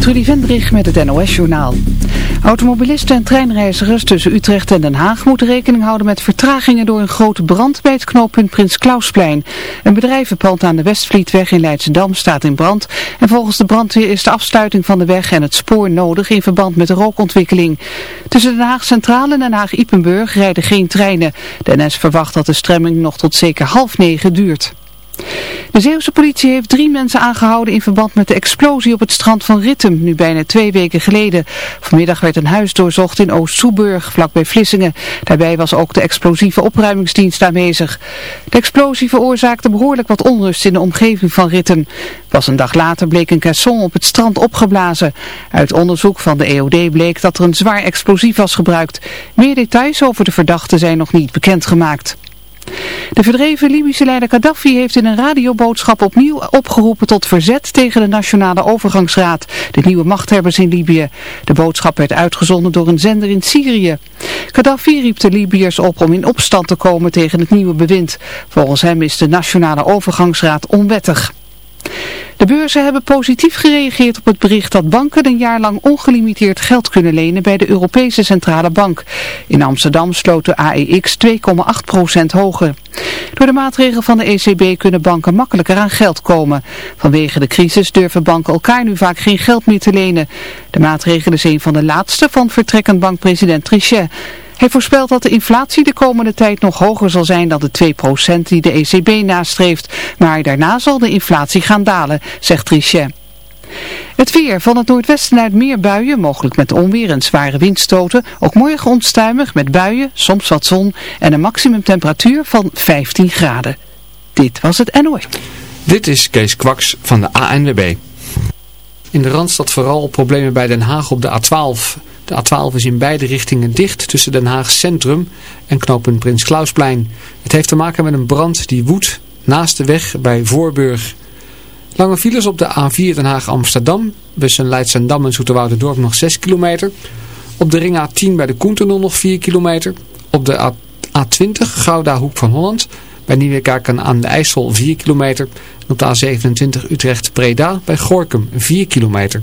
Trudy Vendrich met het NOS-journaal. Automobilisten en treinreizigers tussen Utrecht en Den Haag moeten rekening houden met vertragingen door een grote brand bij het knooppunt Prins Klausplein. Een bedrijvenpand aan de Westvlietweg in Leidschendam staat in brand en volgens de brandweer is de afsluiting van de weg en het spoor nodig in verband met de rookontwikkeling. Tussen Den Haag Centraal en Den Haag Ipenburg rijden geen treinen. De verwacht dat de stremming nog tot zeker half negen duurt. De Zeeuwse politie heeft drie mensen aangehouden in verband met de explosie op het strand van Rittem, nu bijna twee weken geleden. Vanmiddag werd een huis doorzocht in Oost-Soeburg, vlakbij Vlissingen. Daarbij was ook de explosieve opruimingsdienst aanwezig. De explosie veroorzaakte behoorlijk wat onrust in de omgeving van Rittem. Pas een dag later bleek een caisson op het strand opgeblazen. Uit onderzoek van de EOD bleek dat er een zwaar explosief was gebruikt. Meer details over de verdachte zijn nog niet bekendgemaakt. De verdreven Libische leider Gaddafi heeft in een radioboodschap opnieuw opgeroepen tot verzet tegen de Nationale Overgangsraad, de nieuwe machthebbers in Libië. De boodschap werd uitgezonden door een zender in Syrië. Gaddafi riep de Libiërs op om in opstand te komen tegen het nieuwe bewind. Volgens hem is de Nationale Overgangsraad onwettig. De beurzen hebben positief gereageerd op het bericht dat banken een jaar lang ongelimiteerd geld kunnen lenen bij de Europese Centrale Bank. In Amsterdam sloot de AEX 2,8% hoger. Door de maatregel van de ECB kunnen banken makkelijker aan geld komen. Vanwege de crisis durven banken elkaar nu vaak geen geld meer te lenen. De maatregel is een van de laatste van vertrekkend bankpresident Trichet. Hij voorspelt dat de inflatie de komende tijd nog hoger zal zijn dan de 2% die de ECB nastreeft. Maar daarna zal de inflatie gaan dalen, zegt Trichet. Het weer van het noordwesten uit meer buien, mogelijk met onweer en zware windstoten. Ook morgen onstuimig met buien, soms wat zon en een maximumtemperatuur van 15 graden. Dit was het NOS. Dit is Kees Kwaks van de ANWB. In de Randstad vooral problemen bij Den Haag op de A12. De A12 is in beide richtingen dicht tussen Den Haag Centrum en knooppunt Prins Klausplein. Het heeft te maken met een brand die woedt naast de weg bij Voorburg. Lange files op de A4 Den Haag-Amsterdam. Tussen Leidsendam en Dorp nog 6 kilometer. Op de ring A10 bij de Koentunnel nog 4 kilometer. Op de A20 Gouda Hoek van Holland. Bij Nieuwekerken aan de IJssel 4 kilometer. En op de A27 Utrecht-Preda bij Gorkum 4 kilometer.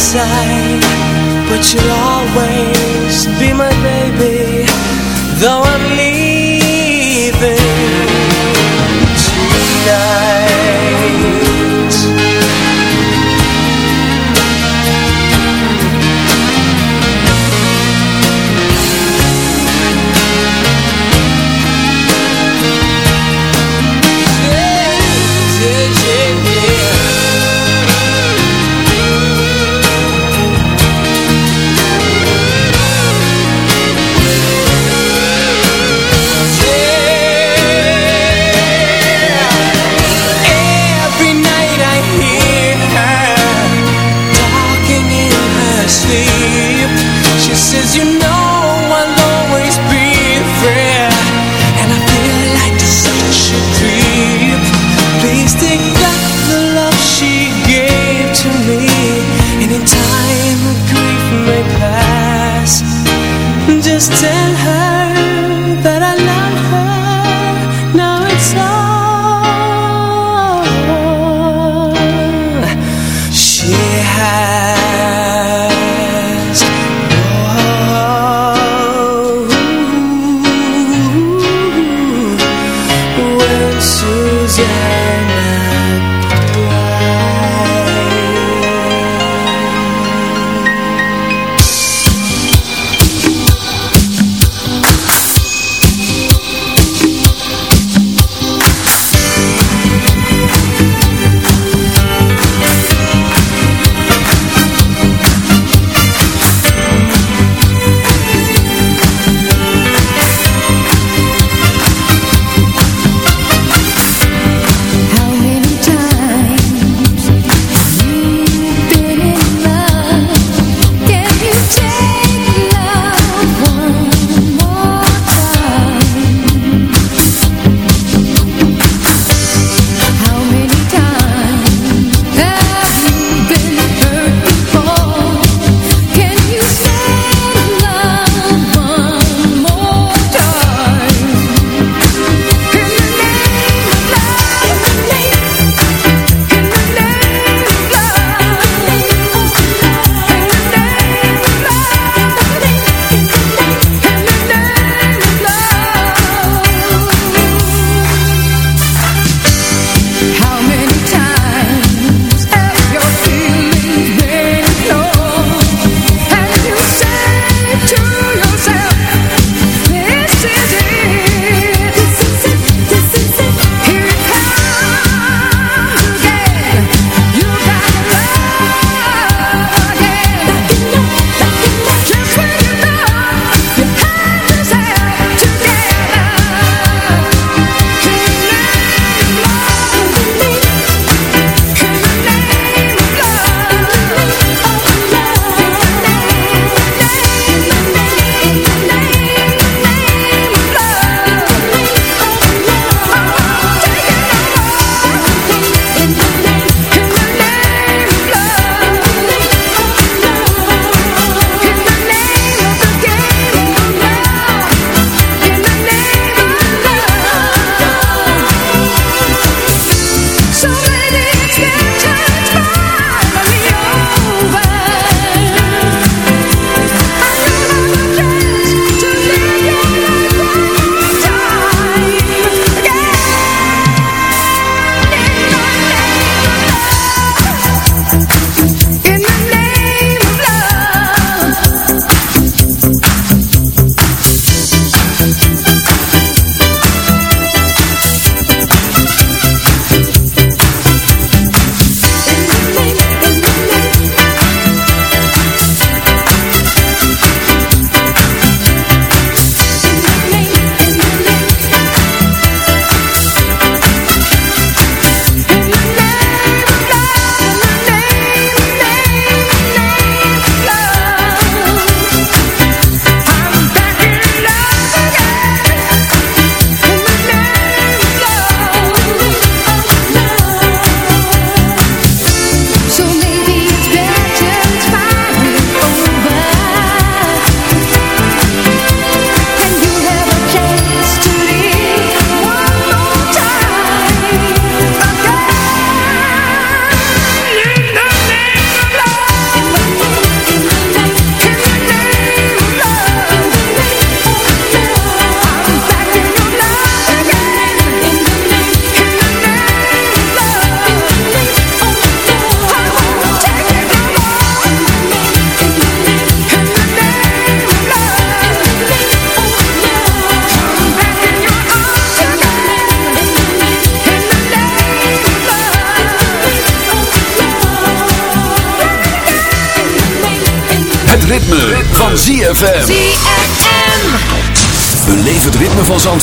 inside, but you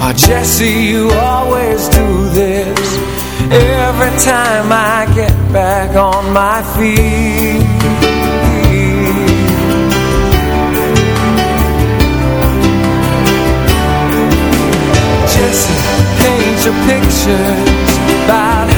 Oh, Jesse, you always do this. Every time I get back on my feet. Jesse, paint your pictures About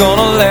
gonna let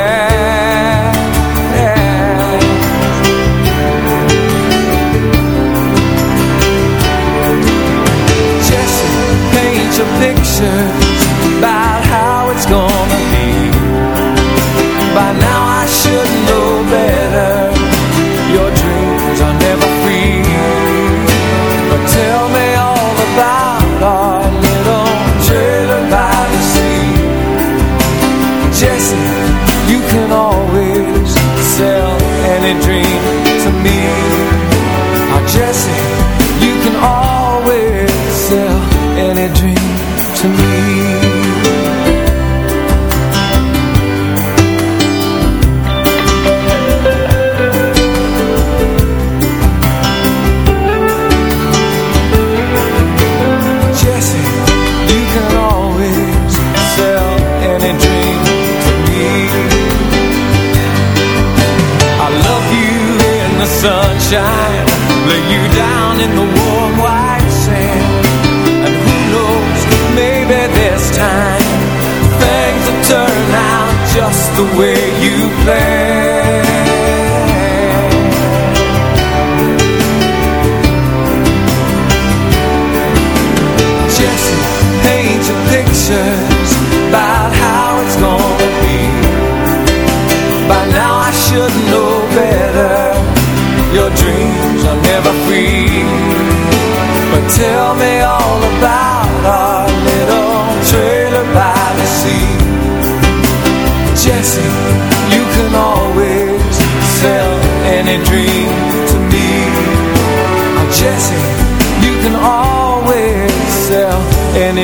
the way you play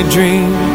dream.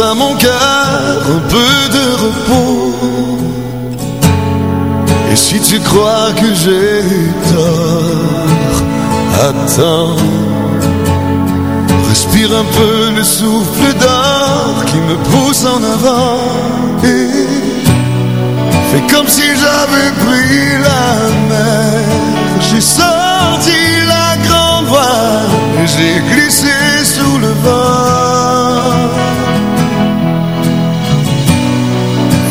À mon cœur, un peu de repos. Et si tu crois que j'ai tort, attends. Respire un peu le souffle d'or qui me pousse en avant. Et comme si j'avais pris la mer. J'ai sorti la grande voile et j'ai glissé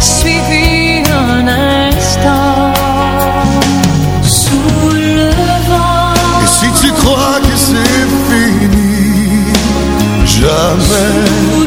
Suivi un instant. Sous le vent. Et si tu crois que c'est fini, jamais.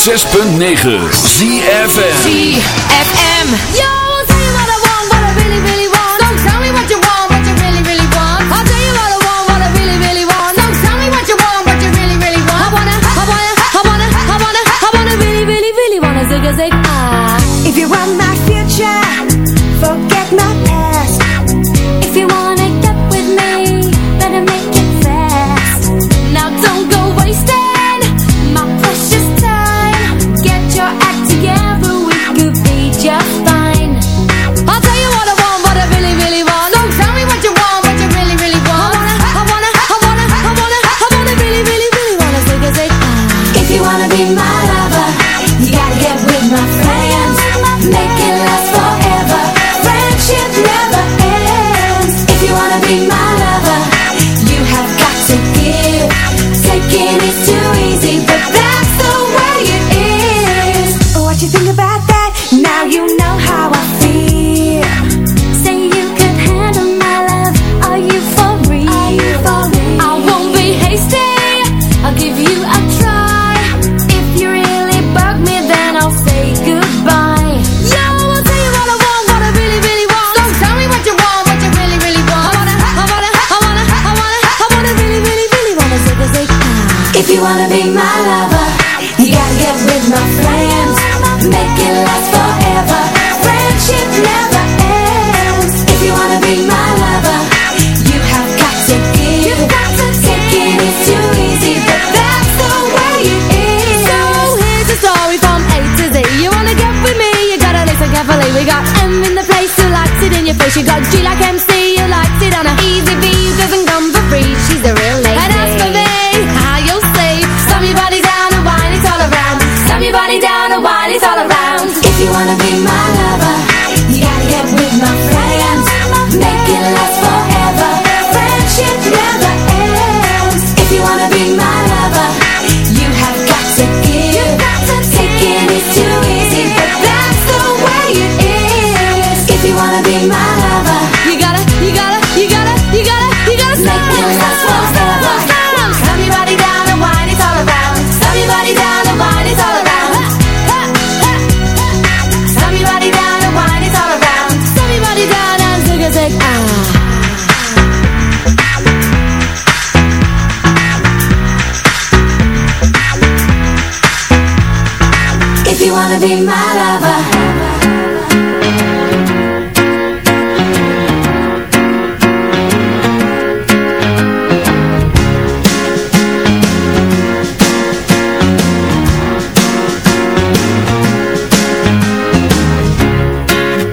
106.9 ZFM ZFM Yo! Be my lover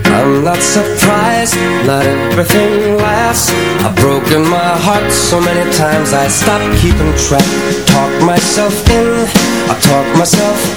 I'm not surprised, not everything lasts. I've broken my heart so many times I stopped keeping track. Talk myself in, I talk myself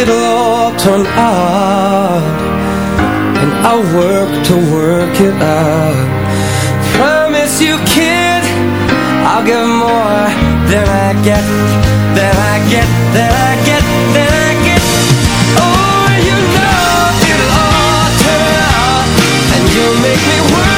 it'll all turn out And I'll work to work it out Promise you kid I'll give more than I get, than I get, than I get, than I get. Oh, you know it'll all turn out, and you'll make me work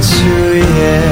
to you.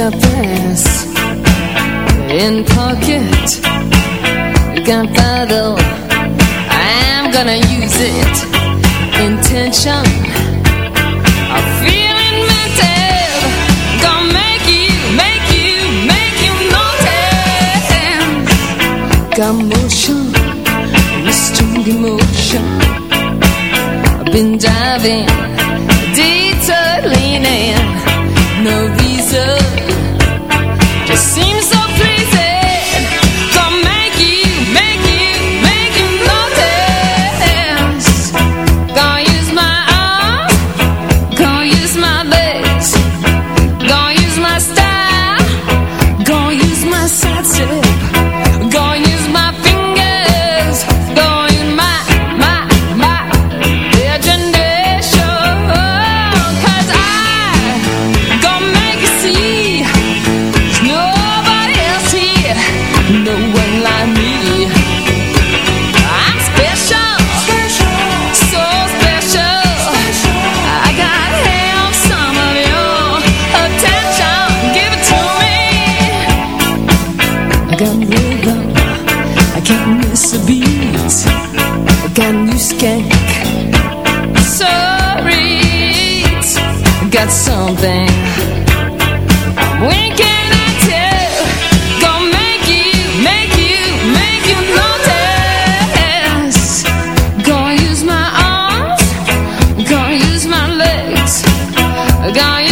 got this in pocket Gunpowder I'm gonna use it. Intention. I feel got motion, strong emotion. I've been diving. Guy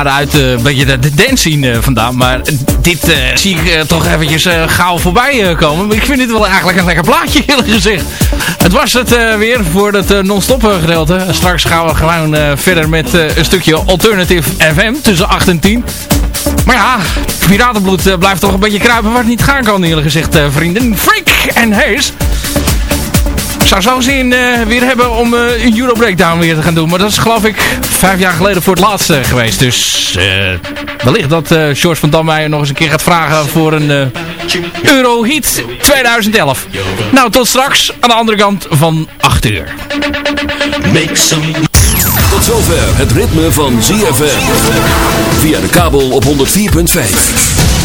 ik 100 jaar uit eh, een beetje de, de scene eh, vandaan. Maar dit eh, zie ik toch eventjes gauw voorbij komen. Ik vind dit wel eigenlijk een lekker plaatje eerlijk gezegd. Het was het weer voor het non-stop gedeelte. Straks gaan we gewoon verder met een stukje Alternative FM tussen 8 en 10. Maar ja, piratenbloed blijft toch een beetje kruipen waar het niet gaan kan eerlijk gezegd vrienden. Freak en Haze. Zou zo zin weer hebben om eh, een Euro Breakdown weer te gaan doen. Maar dat is geloof ik vijf jaar geleden voor het laatst eh, geweest. Dus eh, wellicht dat George van Dammeijer nog eens een keer gaat vragen voor een Eurohit 2011. Nou, tot straks aan de andere kant van 8 uur. Tot zover het ritme van ZFM. Via de kabel op 104.5.